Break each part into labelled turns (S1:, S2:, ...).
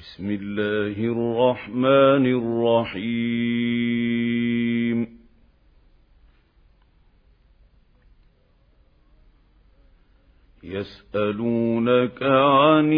S1: بسم الله الرحمن الرحيم. يسألونك عن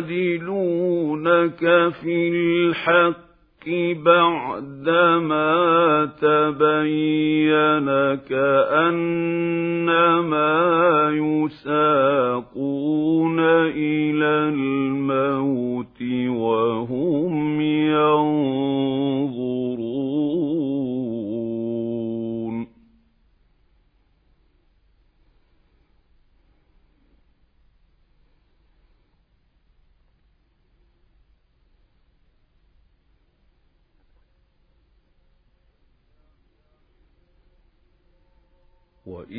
S1: يجادلونك في الحق بعدما تبين كأنما يساقون إلى الموت وهم يرون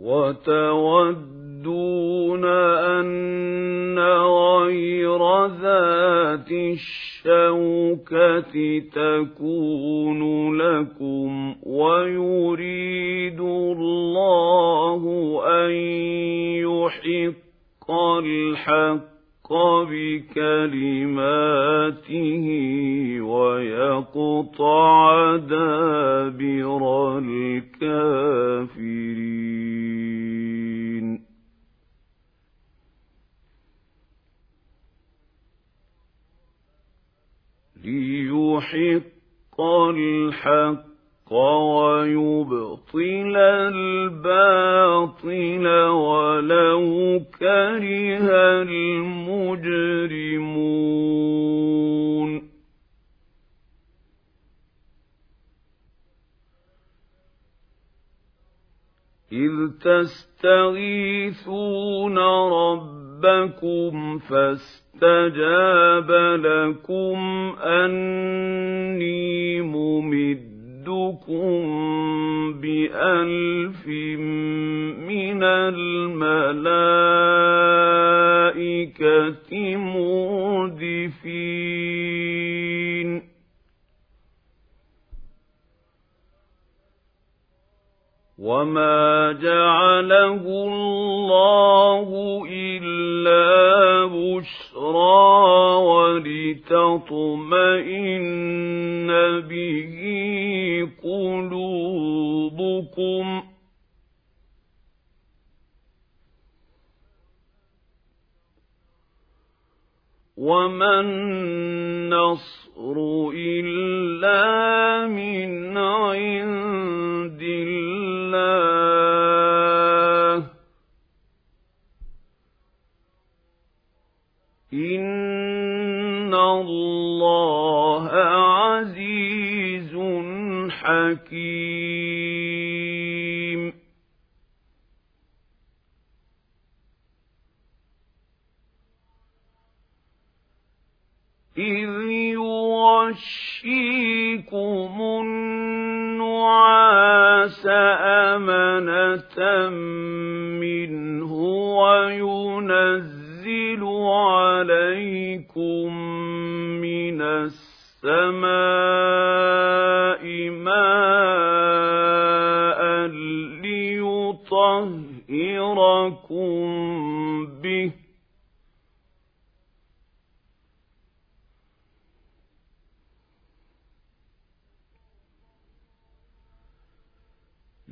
S1: وتودون أن غير ذات الشوكة تكون لكم ويريد الله أن يحق الحق بكلماته ويقطع دابر الكافرين. ليحق الحق ويبطل الباطل ولو كره المجرمون إذ تستغيثون ربكم فاستجاب لكم أني ممد يمدكم بألف من الملائكة مردفين وما جعله الله إلا بشرى ولتطمئن به قلوبكم وما النصر إلا من عند الله إن الله عزيز حكيم إذ يغشيكم النعاس أمنة منه وينزل عليكم من السماء ماء ليطهركم به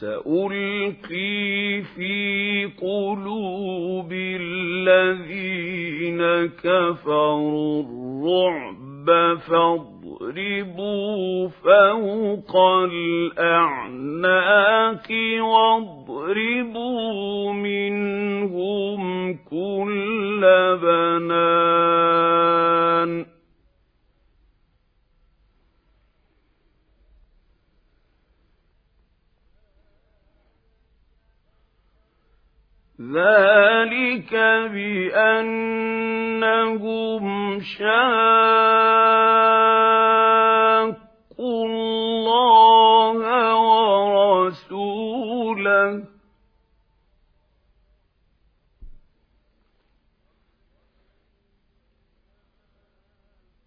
S1: سألقي في قلوب الذين كفروا الرعب فاضربوا فوق الأعناق واضربوا منهم كل بنان ذلك بأنهم شاقوا الله ورسوله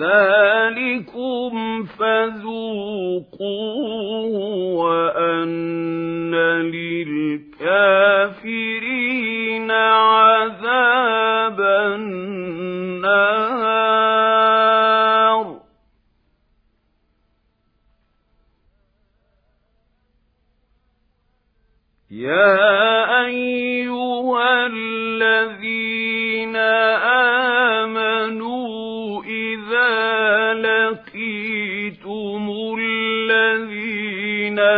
S1: ذلكم فذوقوه وأن للكافرين عذاب النار. يا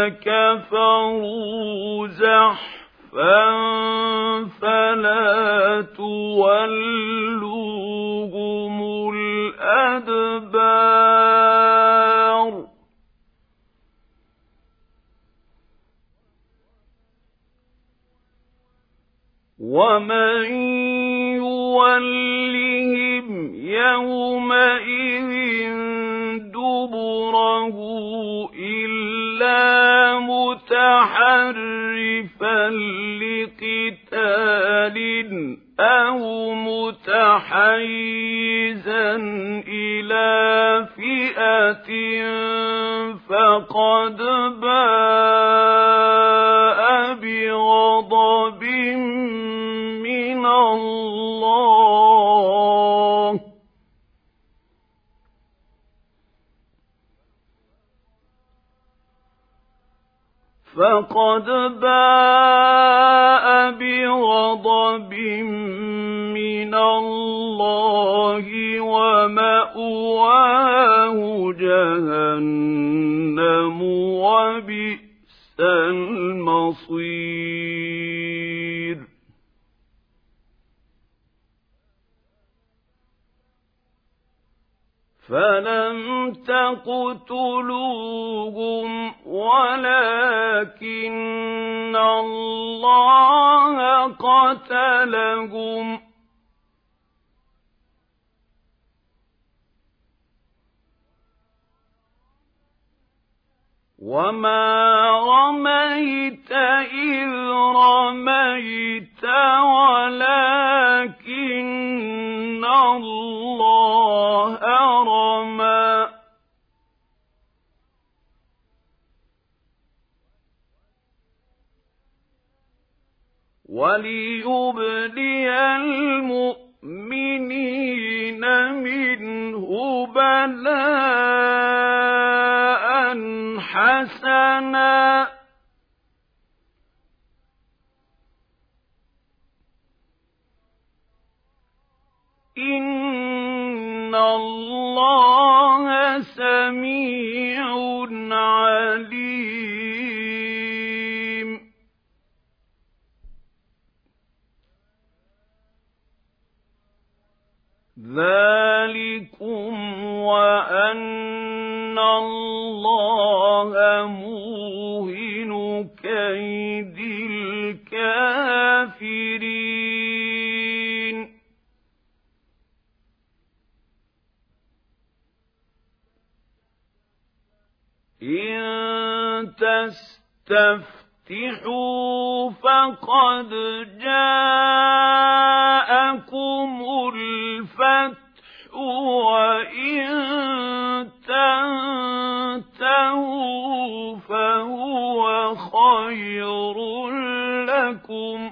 S1: كفروا زحفا فلا تولوهم الأدبار. ومن يولهم يومئذ دبره متحرفا لقتال أو متحيزا إلى فئة فقد باء بغضب من الله. فقد باء بغضب من الله ومأواه جهنم وبئس المصير. فلم تقتلوهم ولكن الله قتلهم وما رميت إذ رميت ولكن الله رمى وليبلي المؤمنين منه بلاء حسنا. إن الله سميع عليم. ذلكم وأن الله موهن كيد الكافرين. إن تستفتحوا فقد جاءكم الفتح وإن تنتهوا فهو خير لكم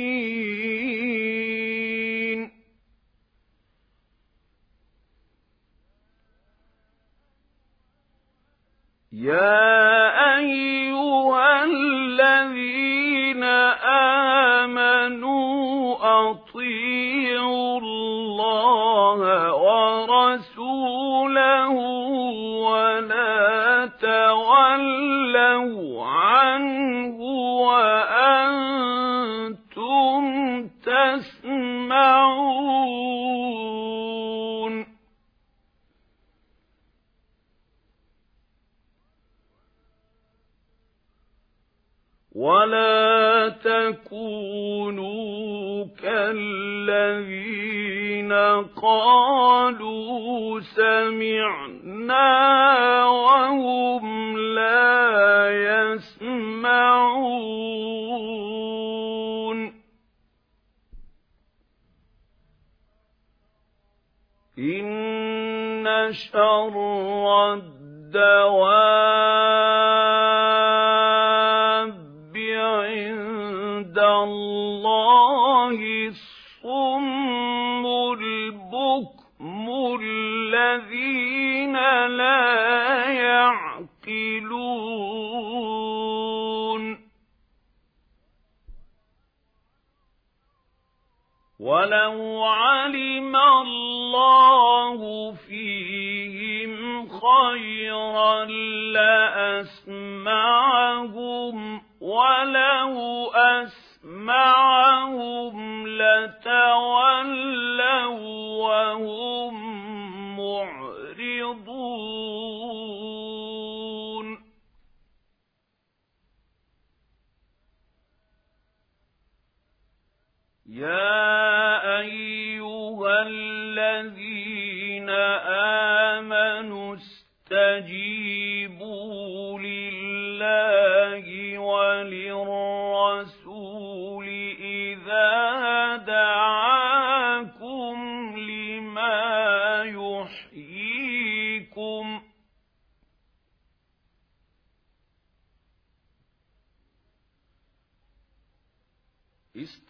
S1: يا أيها الذين آمنوا أطيعوا الله ورسوله ولا تولوا عنه وأنتم ولا تكونوا كالذين قالوا سمعنا وهم لا يسمعون. إن شر الدواب علم الله فيهم خيرا لأسمعهم ولو أسمعهم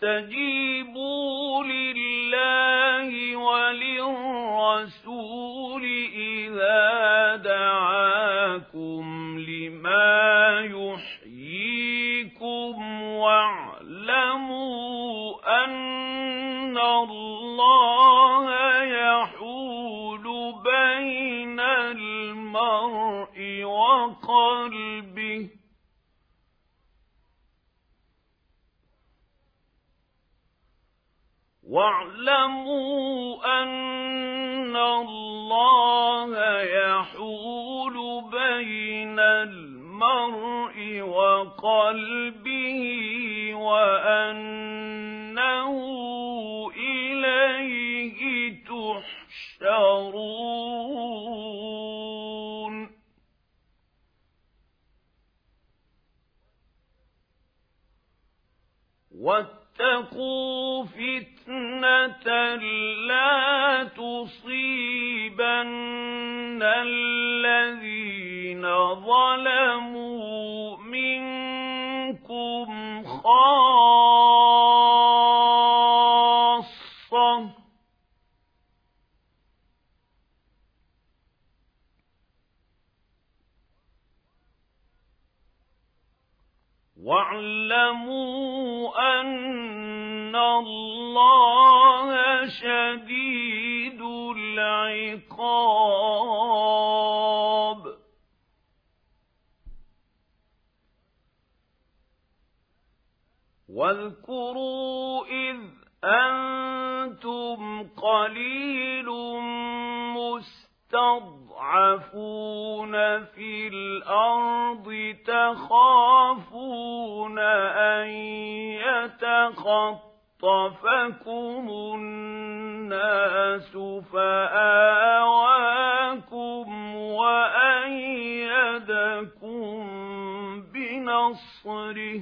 S1: استجيبوا واعلموا أن الله يحول بين المرء وقلبه وأنه إليه تحشرون. واتقوا فتنة لا تصيبن الذين ظلموا منكم خاصة. واعلموا أن الله شديد العقاب واذكروا إذ أنتم قليل مستضعفون في الأرض تخافون أن يتخطفكم الناس فآواكم وأيدكم بنصره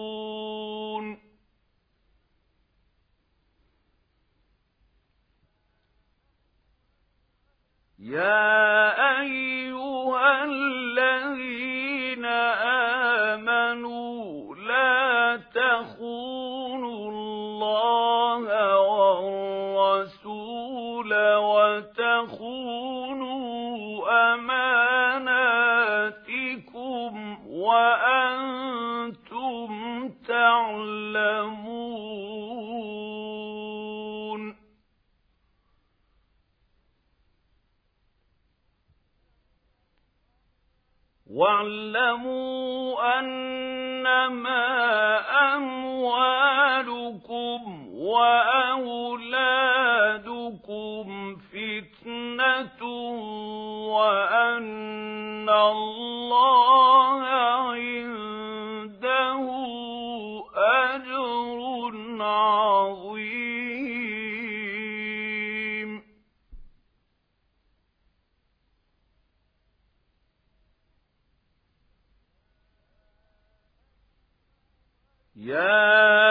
S1: يا أيها الذين آمنوا لا تخونوا الله والرسول وتخونوا أماناتكم وأنتم تعلمون. واعلموا أنما أموالكم وأولادكم فتنة وأن الله عنده يا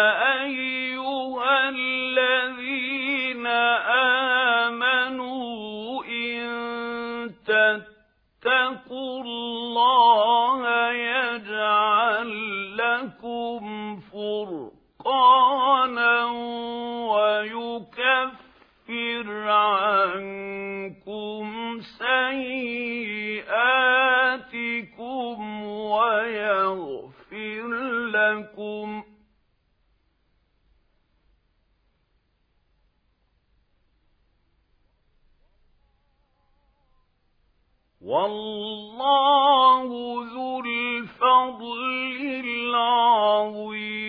S1: والله ذو الفضل العظيم.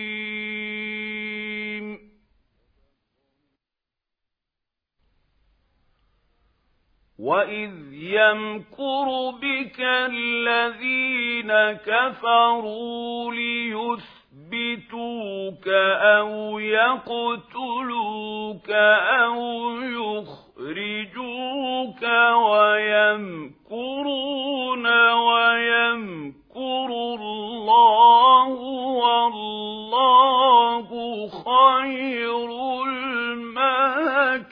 S1: وإذ يمكر بك الذين كفروا ليثبتوك أو يقتلوك أو يخرجوك ويمكرون ويمكر الله والله خير الماكرين.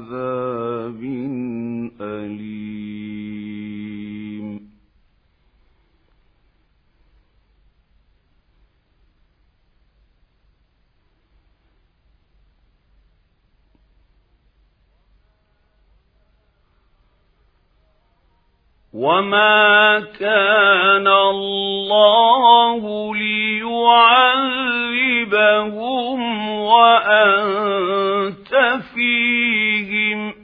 S1: أَلِيمٍ. وَمَا كَانَ اللَّهُ لِيُعَذِّبَهُمْ وَأَنتَ فِيهِمْ ۚ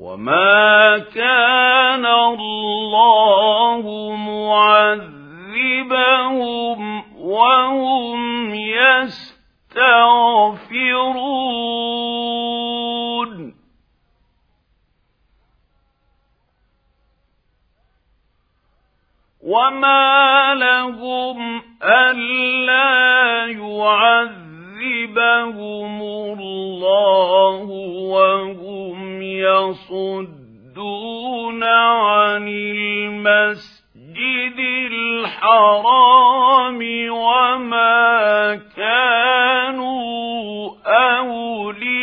S1: وَمَا كَانَ اللَّهُ مُعَذِّبَهُمْ وهم يستغفرون وما لهم ألا يعذبهم الله وهم يصدون عن المسجد الحرام وما كانوا أولياءه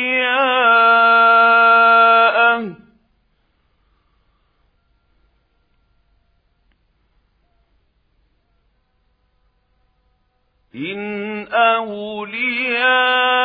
S1: إن أولياؤه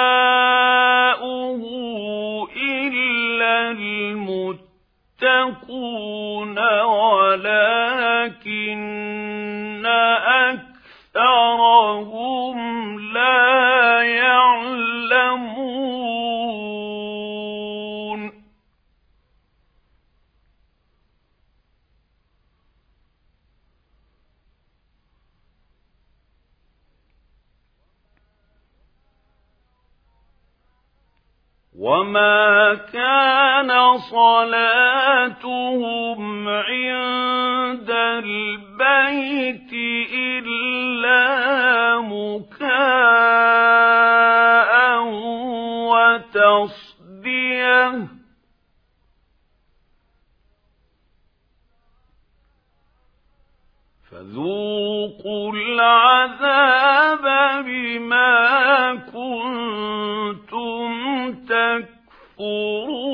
S1: صلاتهم عند البيت إلا مكاء وتصدية. فذوقوا العذاب بما كنتم تكفرون.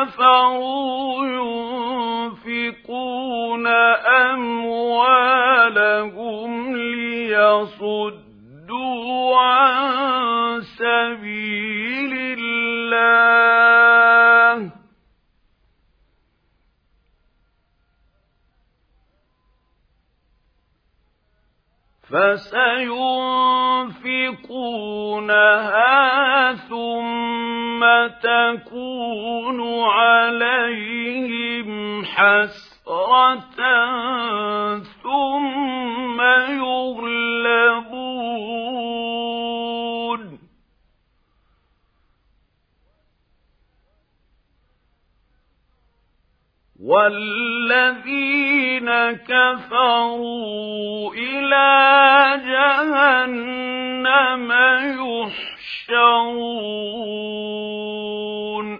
S1: كفروا ينفقون أموالهم ليصدوا عن سبيل الله. فسينفقونها ثم تكون عليهم حسرة ثم يغلبون. والذين كفروا إلى جهنم يحشرون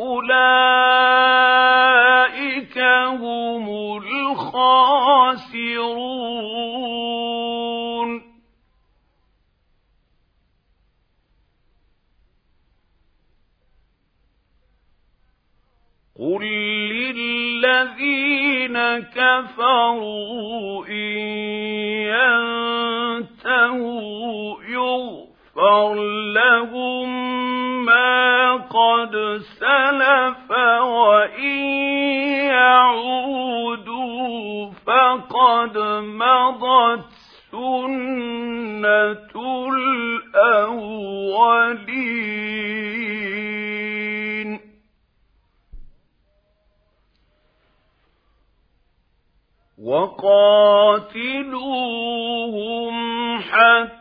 S1: أولئك هم الخاسرون. قل للذين كفروا إن ينتهوا يغفر لهم ما قد سلف وإن يعودوا فقد مضت سنة الأولين. وقاتلوهم حتى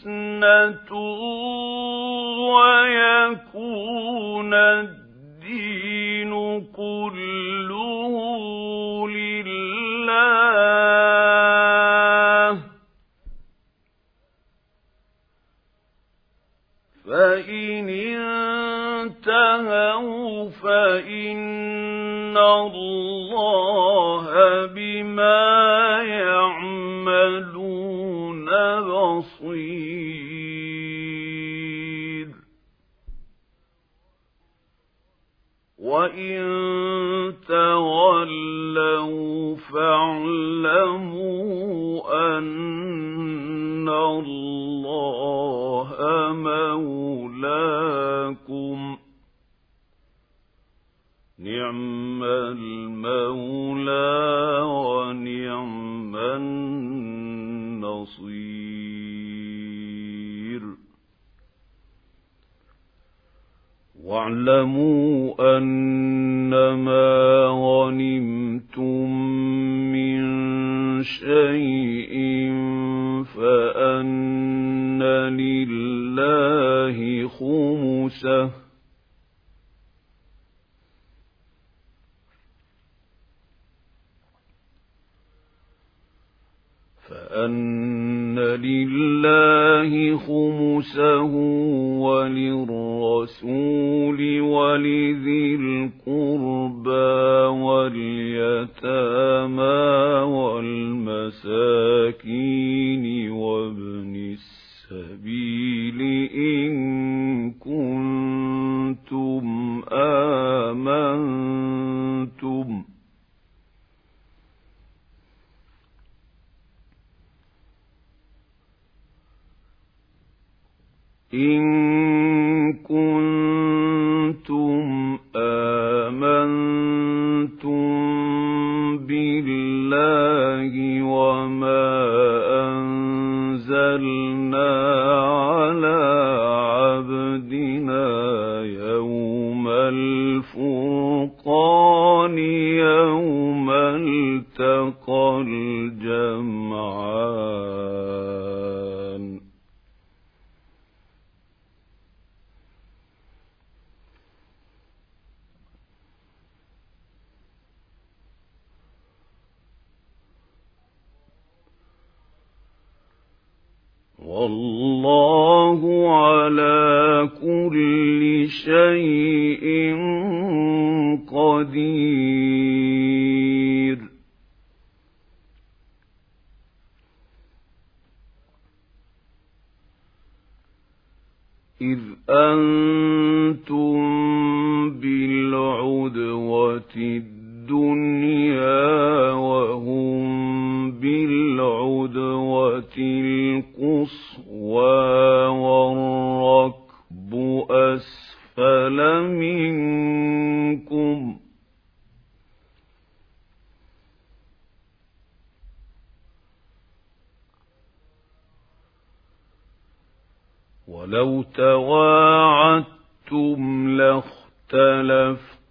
S1: فتنة ويكون الدين كله لله فإن انتهوا فإن الله بما يعملون وإن تولوا فاعلموا أن الله مولاكم نعم المولى واعلموا أنما غنمتم من شيء فأن لله خمسه فأن لله خمسه وللرسول ولذي القربى واليتامى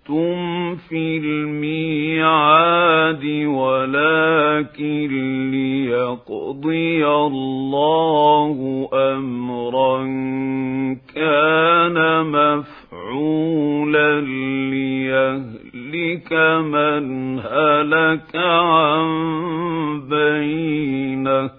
S1: لاختلفتم في الميعاد ولكن ليقضي الله أمرا كان مفعولا ليهلك من هلك عن بينه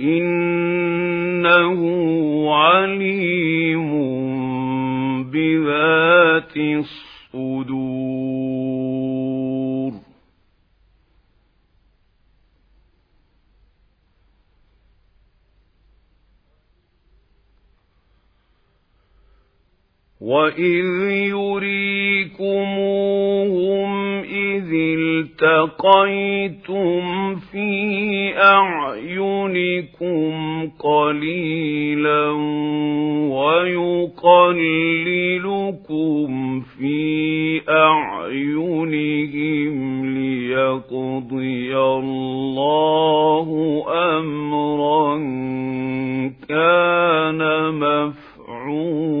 S1: إنه عليم بذات الصدور. وإذ يريكموهم التقيتم في أعينكم قليلا ويقللكم في أعينهم ليقضي الله أمرا كان مفعولا.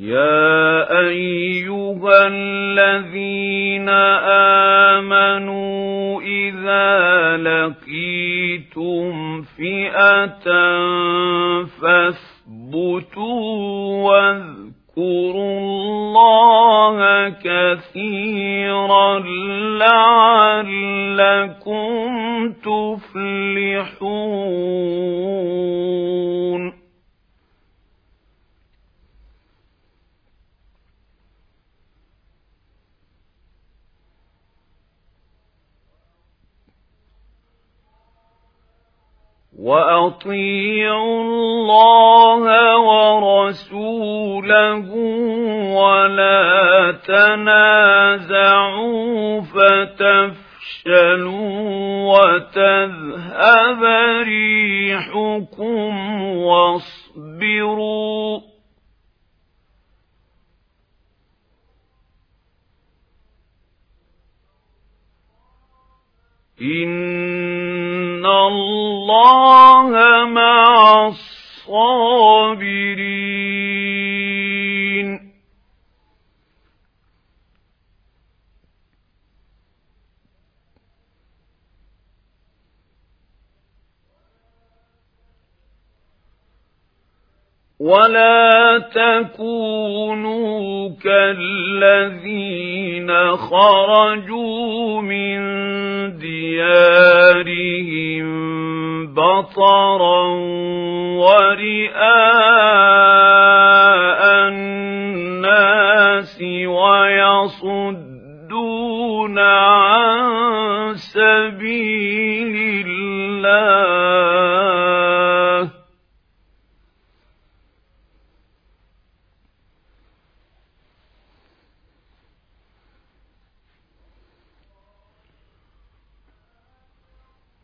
S1: يا أيها الذين آمنوا إذا لقيتم فئة فاثبتوا واذكروا الله كثيرا لعلكم تفلحون وأطيعوا الله ورسوله ولا تنازعوا فتفشلوا وتذهب ريحكم واصبروا إن الله مع الصابرين ولا تكونوا كالذين خرجوا من ديارهم بطرا ورئاء الناس ويصدون عن سبيل الله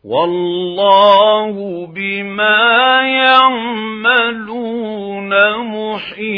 S1: والله بما يعملون محيط.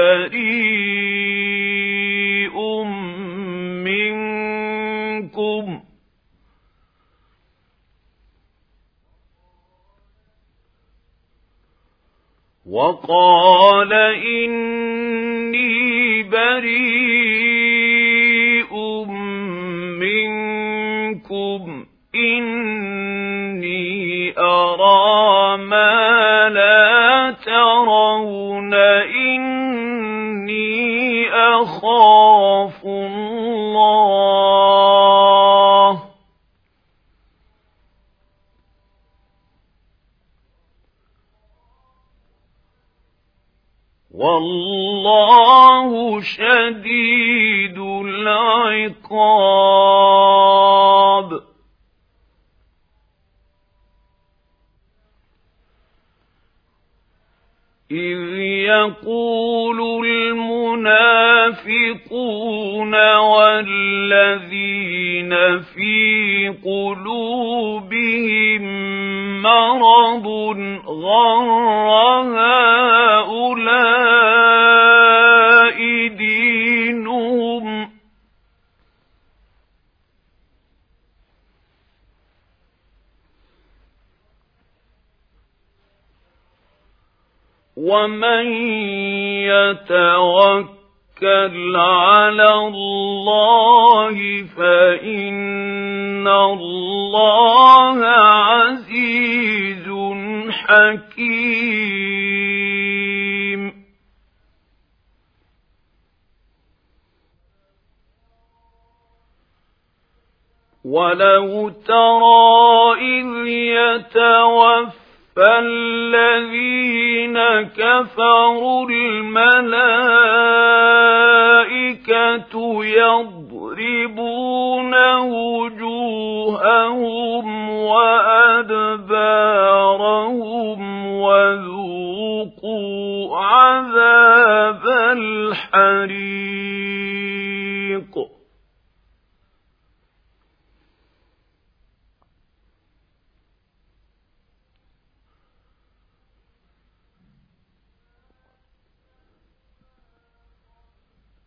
S1: بريء منكم. وقال إني بريء منكم. إني أرى ما لا ترون. أخاف الله. والله شديد العقاب. إذ يقول المنافقون والذين في قلوبهم مرض غر هؤلاء دينهم. ومن يتوكل على الله فإن الله عزيز حكيم. ولو ترى إذ يتوفى فالذين كفروا الملائكة يضربون وجوههم وأدبارهم وذوقوا عذاب الحريق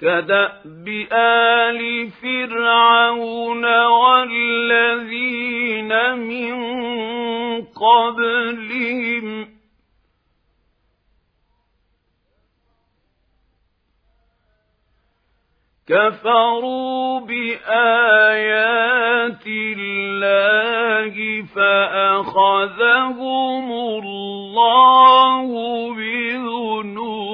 S1: كدأب آل فرعون والذين من قبلهم. كفروا بآيات الله فأخذهم الله بذنوبهم.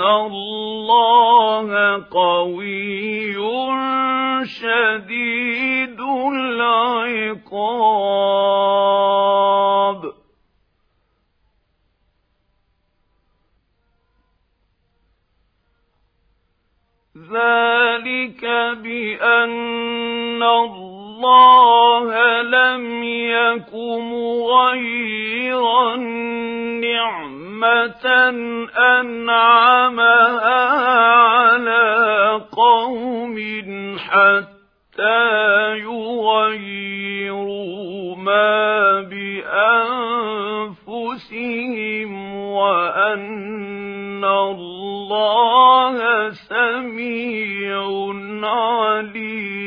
S1: إن الله قوي شديد العقاب ذلك بأن الله لم يك مغيرا نعمة أنعمها على قوم حتى يغيروا ما بأنفسهم وأن الله سميع عليم.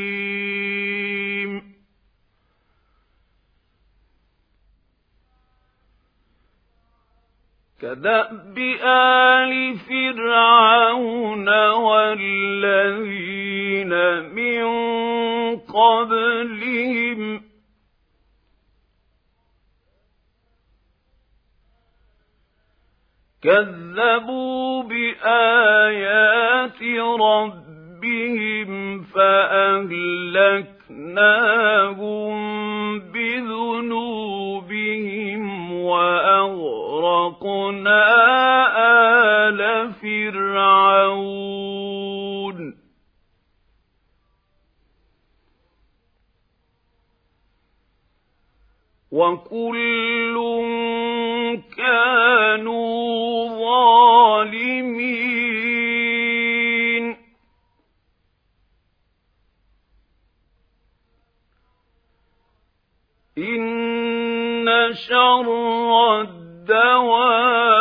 S1: كدأب آل فرعون والذين من قبلهم كذبوا بآيات ربهم فأهلكناهم بذنوبهم وأغرقنا آل فرعون. وكل كانوا ظالمين. إن شر الدواب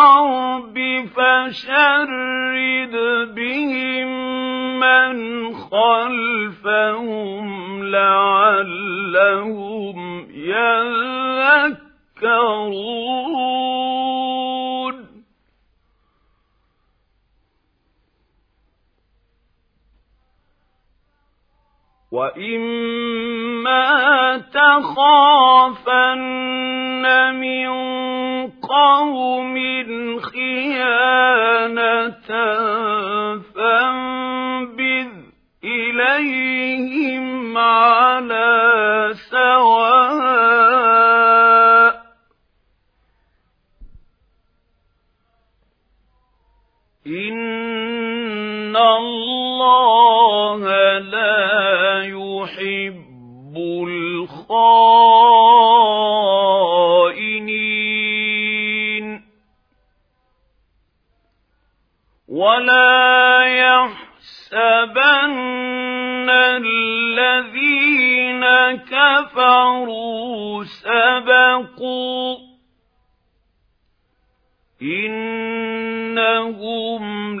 S1: الأرض الخائنين ولا يحسبن الذين كفروا سبقوا إنهم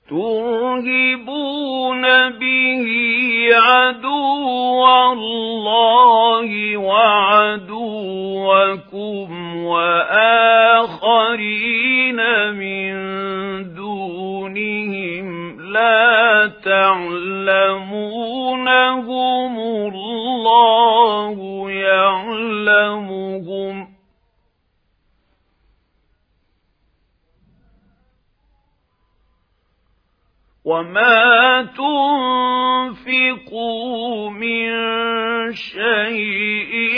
S1: ترهبون به عدو الله وعدوكم وآخرين من دونهم لا تعلمونهم الله يعلمهم وما تنفقوا من شيء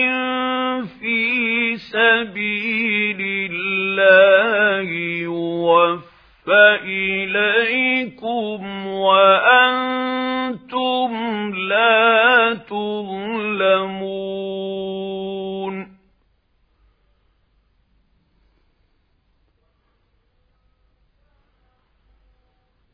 S1: في سبيل الله يوفى إليكم وأنتم لا تظلمون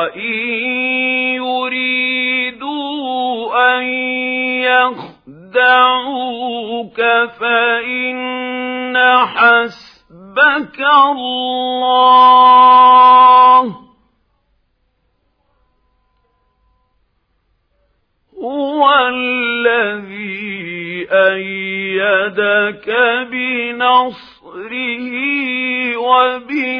S1: وإن يريدوا أن يخدعوك فإن حسبك الله هو الذي أيدك بنصره وبالمؤمنين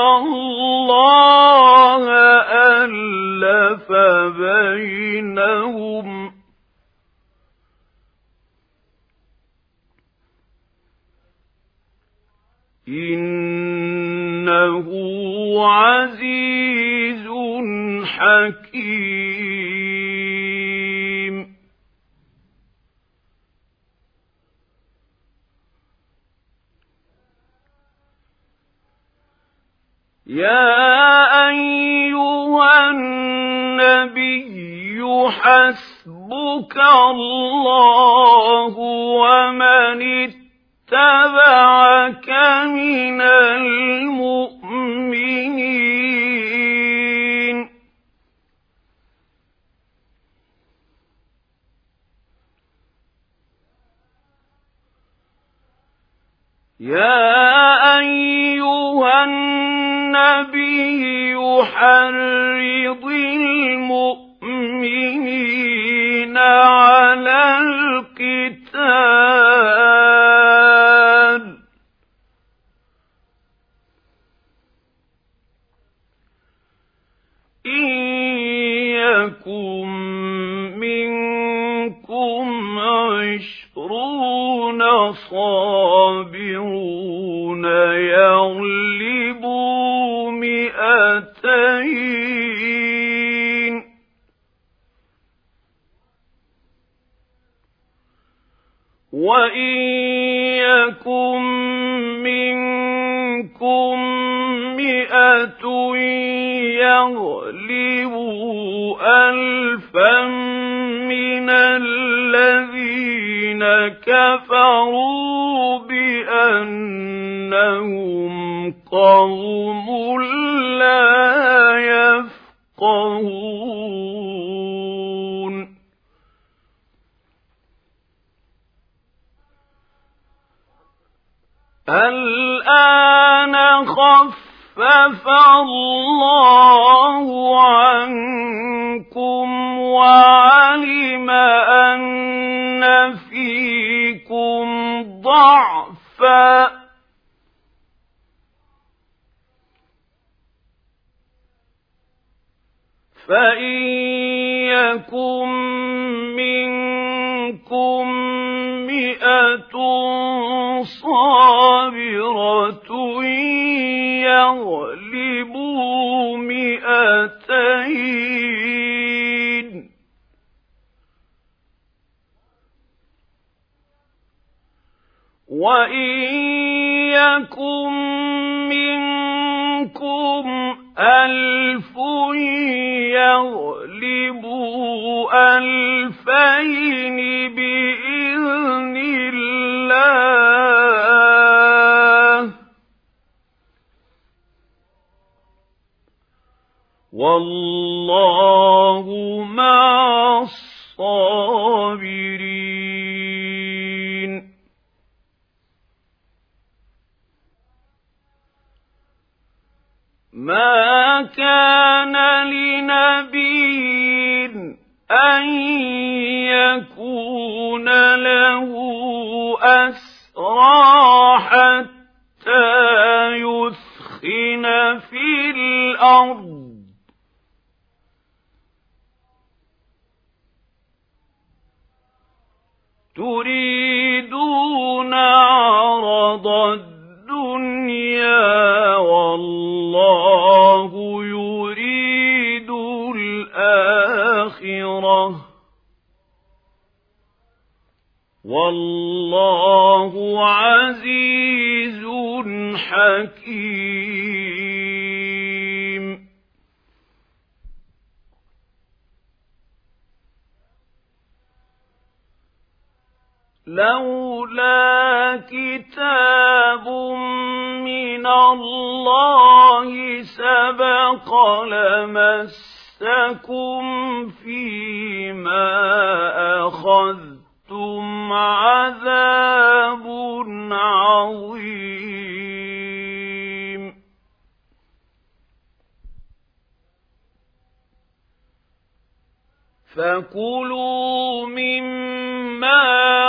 S1: الله ألف بينهم. إنه عزيز حكيم. الآن خفف الله عنكم وعلم أن فيكم ضعفا. فإن يكن منكم مئة صابرة يغلبوا مئتين. وإن يكن منكم ألف يغلبوا ألفين بإذن الله. والله مع كان لنبي أن يكون له أسرى حتى يثخن في الأرض. تريدون والله عزيز حكيم. لولا كتاب من الله سبق لمسكم فيما عذاب عظيم. فكلوا مما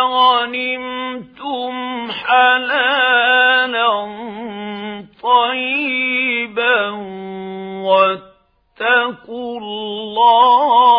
S1: غنمتم حلالا طيبا واتقوا الله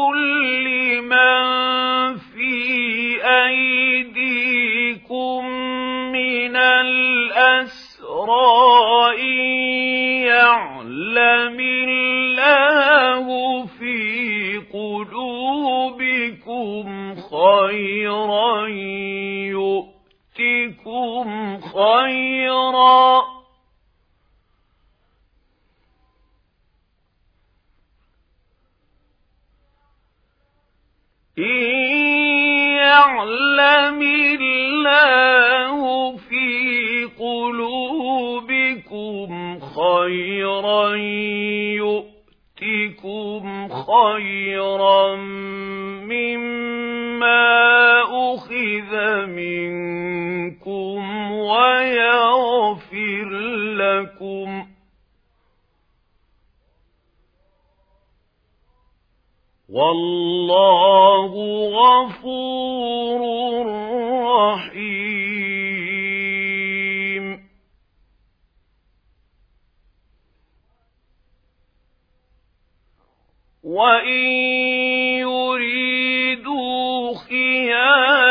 S1: قل لمن في أيديكم من الأسرى يعلم الله في قلوبكم خيرا يؤتكم خيرا إن يعلم الله في قلوبكم خيرا يؤتكم خيرا مما أخذ منكم ويغفر لكم والله غفور رحيم. وإن يريدوا خيانتك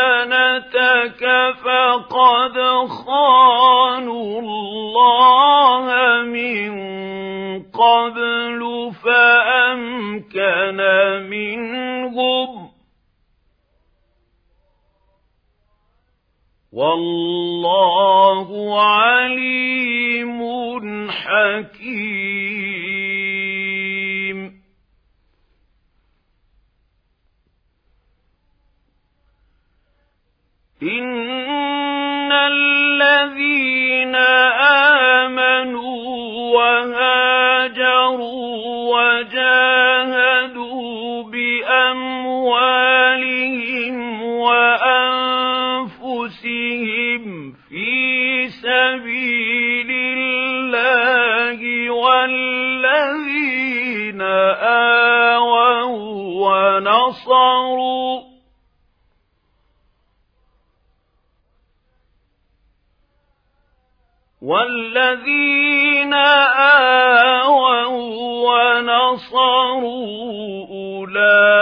S1: فقد خانوا الله من قبل فأمكن منهم. والله عليم حكيم. إن الذين آمنوا وهاجروا وجاهدوا بأموالهم وأنفسهم في سبيل الله والذين آووا ونصروا والذين آووا ونصروا أولئك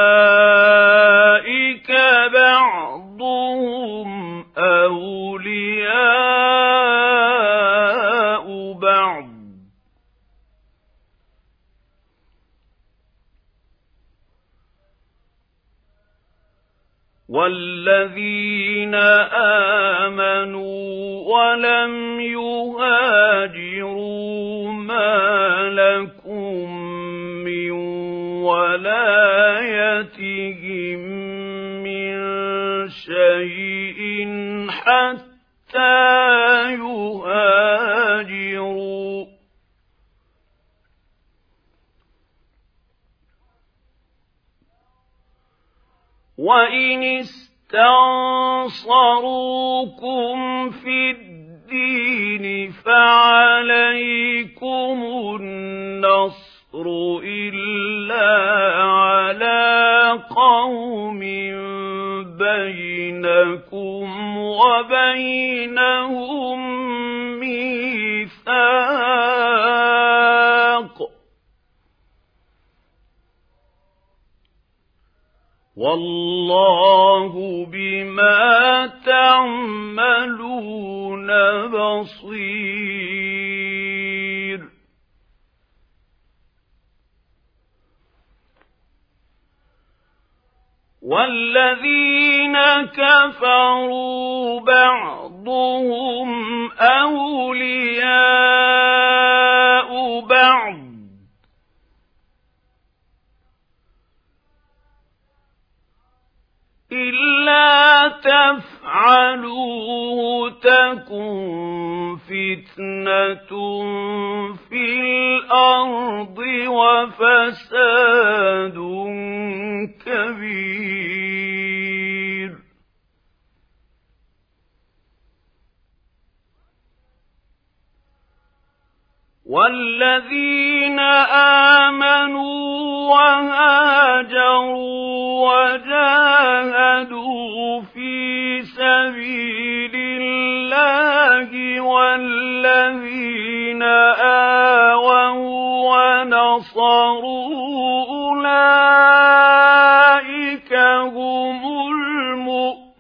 S1: وإن استنصروكم في الدين فعليكم النصر إلا على قوم بينكم وبينهم ميثاق والله بما تعملون بصير. والذين كفروا بعضهم أولياء بعض إلا تفعلوه تكن فتنة في الأرض وفساد كبير والذين آمنوا وهاجروا وجاهدوا في سبيل الله والذين آووا ونصروا أولئك هم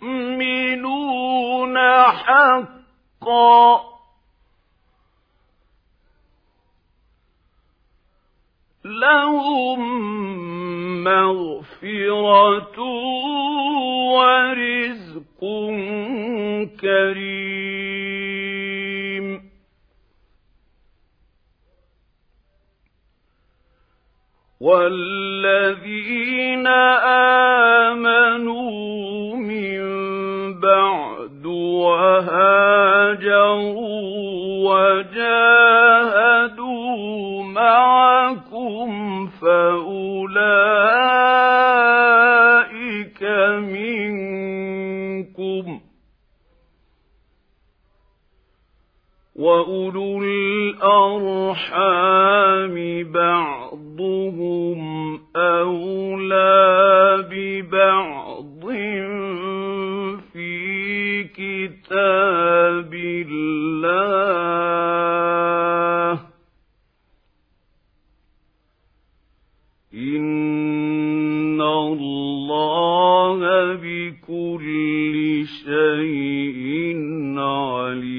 S1: المؤمنون حقا لهم مغفرة ورزق كريم. والذين آمنوا من بعد وهاجروا وجاهدوا معكم فأولئك منكم وأولو الأرحام بعضهم أولى ببعض في كتاب الله. إن الله بكل شيء عليم.